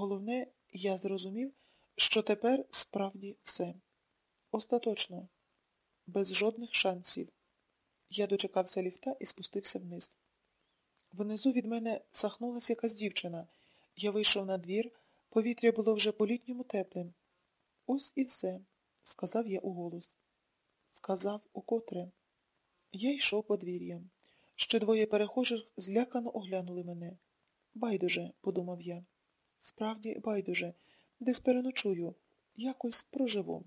Головне, я зрозумів, що тепер справді все. Остаточно, без жодних шансів. Я дочекався ліфта і спустився вниз. Внизу від мене сахнулася якась дівчина. Я вийшов на двір, повітря було вже по-літньому теплим. Ось і все, сказав я уголос. Сказав укотре. Я йшов подвір'ям. Ще двоє перехожих злякано оглянули мене. Байдуже, подумав я. Справді, байдуже, десь переночую, якось проживу.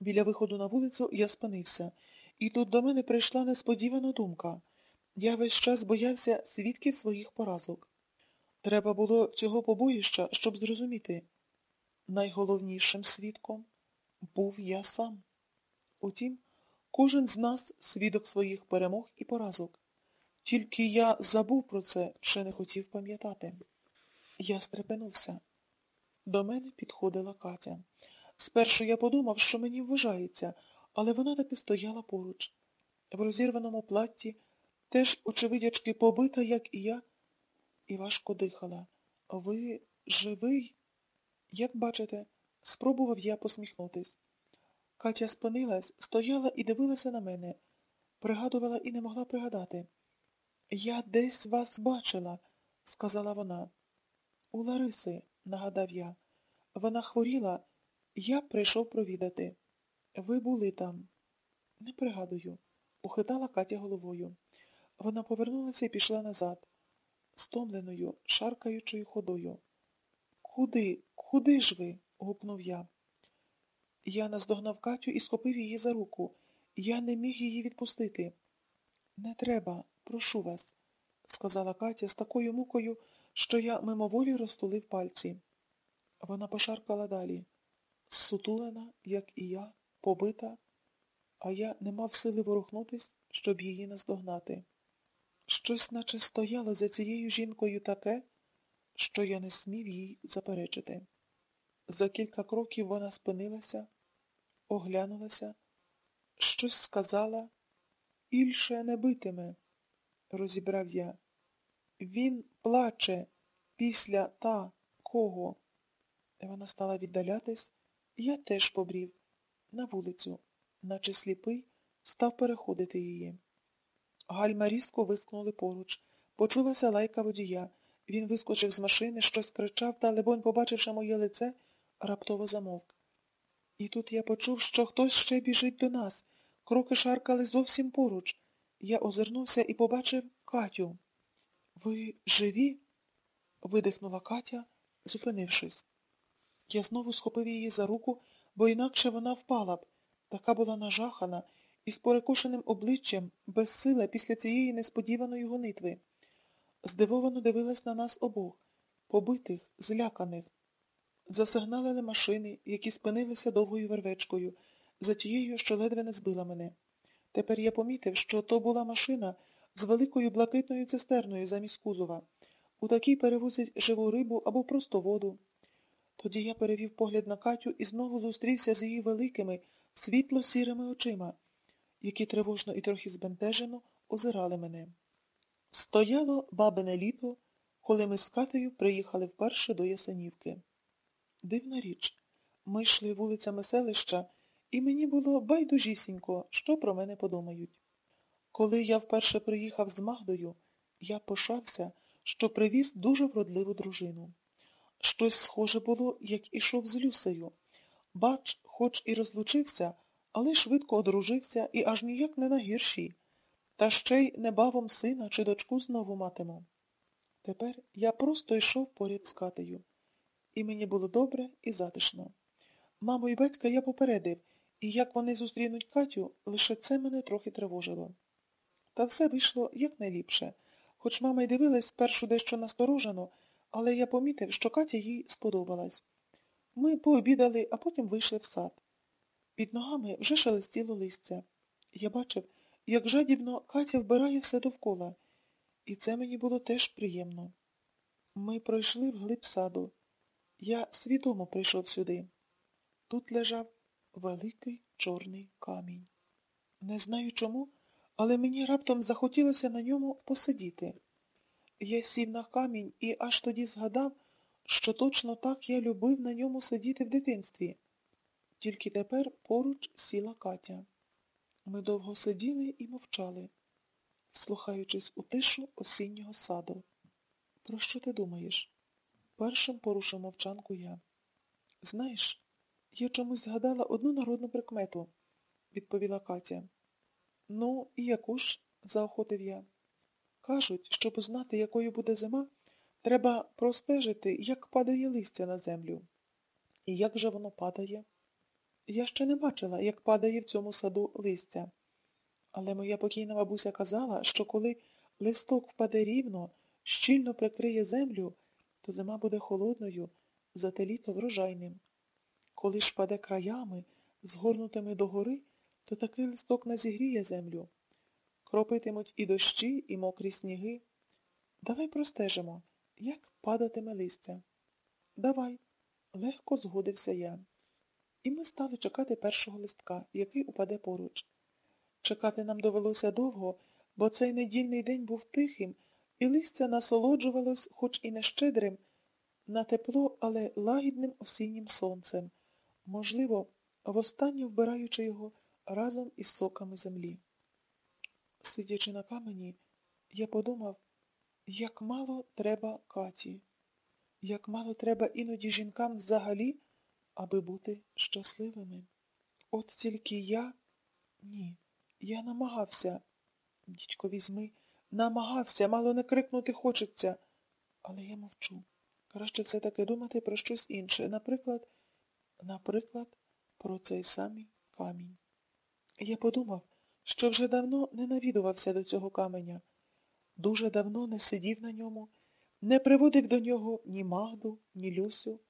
Біля виходу на вулицю я спинився, і тут до мене прийшла несподівана думка. Я весь час боявся свідків своїх поразок. Треба було цього побоїща, щоб зрозуміти. Найголовнішим свідком був я сам. Утім, кожен з нас свідок своїх перемог і поразок. Тільки я забув про це чи не хотів пам'ятати. Я стрепенувся. До мене підходила Катя. Спершу я подумав, що мені вважається, але вона таки стояла поруч. В розірваному платті, теж, очевидячки, побита, як і я, і важко дихала. Ви живий? Як бачите, спробував я посміхнутись. Катя спинилась, стояла і дивилася на мене, пригадувала і не могла пригадати. Я десь вас бачила, сказала вона. У Лариси, нагадав я. Вона хворіла, я прийшов провідати. Ви були там. Не пригадую, ухитала Катя головою. Вона повернулася і пішла назад, стомленою, шаркаючою ходою. Куди, куди ж ви? гукнув я. Я наздогнав Катю і схопив її за руку. Я не міг її відпустити. Не треба, прошу вас, сказала Катя з такою мукою, що я мимоволі розтулив пальці. Вона пошаркала далі. Сутулена, як і я, побита, а я не мав сили ворухнутись, щоб її наздогнати. Щось наче стояло за цією жінкою таке, що я не смів їй заперечити. За кілька кроків вона спинилася, оглянулася, щось сказала, ільше не битиме, розібрав я. Він плаче після та кого. Вона стала віддалятись, я теж побрів на вулицю, наче сліпий, став переходити її. Гальма різко вискнули поруч. Почулася лайка водія. Він вискочив з машини, щось кричав, та, лебонь, побачивши моє лице, раптово замовк. І тут я почув, що хтось ще біжить до нас. Кроки шаркали зовсім поруч. Я озирнувся і побачив Катю. Ви живі? видихнула Катя, зупинившись. Я знову схопив її за руку, бо інакше вона впала б. Така була нажахана, із перекошеним обличчям, безсила після цієї несподіваної гонитви. Здивовано дивилась на нас обох, побитих, зляканих. Засигналили машини, які спинилися довгою вервечкою, за тією, що ледве не збила мене. Тепер я помітив, що то була машина з великою блакитною цистерною замість кузова. У такій перевозять живу рибу або просто воду. Тоді я перевів погляд на Катю і знову зустрівся з її великими, світло-сірими очима, які тривожно і трохи збентежено озирали мене. Стояло бабине літо, коли ми з Катею приїхали вперше до Ясенівки. Дивна річ, ми йшли вулицями селища, і мені було байдужісінько, що про мене подумають. Коли я вперше приїхав з Магдою, я пишався, що привіз дуже вродливу дружину. Щось схоже було, як ішов з Люсею. Бач, хоч і розлучився, але швидко одружився і аж ніяк не на гіршій. Та ще й небавом сина чи дочку знову матиму. Тепер я просто йшов поряд з Катею. І мені було добре і затишно. Маму і батька я попередив, і як вони зустрінуть Катю, лише це мене трохи тривожило. Та все вийшло якнайліпше, хоч мама й дивилась спершу дещо насторожено, але я помітив, що Катя їй сподобалась. Ми пообідали, а потім вийшли в сад. Під ногами вже шелестіло листя. Я бачив, як жадібно Катя вбирає все довкола, і це мені було теж приємно. Ми пройшли вглиб саду. Я свідомо прийшов сюди. Тут лежав великий чорний камінь. Не знаю чому, але мені раптом захотілося на ньому посидіти. Я сів на камінь і аж тоді згадав, що точно так я любив на ньому сидіти в дитинстві. Тільки тепер поруч сіла Катя. Ми довго сиділи і мовчали, слухаючись у тишу осіннього саду. Про що ти думаєш? Першим порушив мовчанку я. Знаєш, я чомусь згадала одну народну прикмету, відповіла Катя. Ну, і яку ж? заохотив я. Кажуть, щоб знати, якою буде зима, треба простежити, як падає листя на землю. І як же воно падає? Я ще не бачила, як падає в цьому саду листя. Але моя покійна бабуся казала, що коли листок впаде рівно, щільно прикриє землю, то зима буде холодною, зате літо врожайним. Коли ж паде краями, згорнутими догори, то такий листок не зігріє землю. Кропитимуть і дощі, і мокрі сніги. Давай простежимо, як падатиме листя. Давай, легко згодився я. І ми стали чекати першого листка, який упаде поруч. Чекати нам довелося довго, бо цей недільний день був тихим, і листя насолоджувалось, хоч і не щедрим, на тепло, але лагідним осіннім сонцем, можливо, востаннє вбираючи його разом із соками землі. Сидячи на камені, я подумав, як мало треба Каті, як мало треба іноді жінкам взагалі, аби бути щасливими. От тільки я ні, я намагався. Дідько, візьми, намагався, мало не крикнути хочеться. Але я мовчу. Краще все-таки думати про щось інше. Наприклад, наприклад, про цей самий камінь. Я подумав, що вже давно не навідувався до цього каменя, дуже давно не сидів на ньому, не приводив до нього ні Магду, ні Люсю.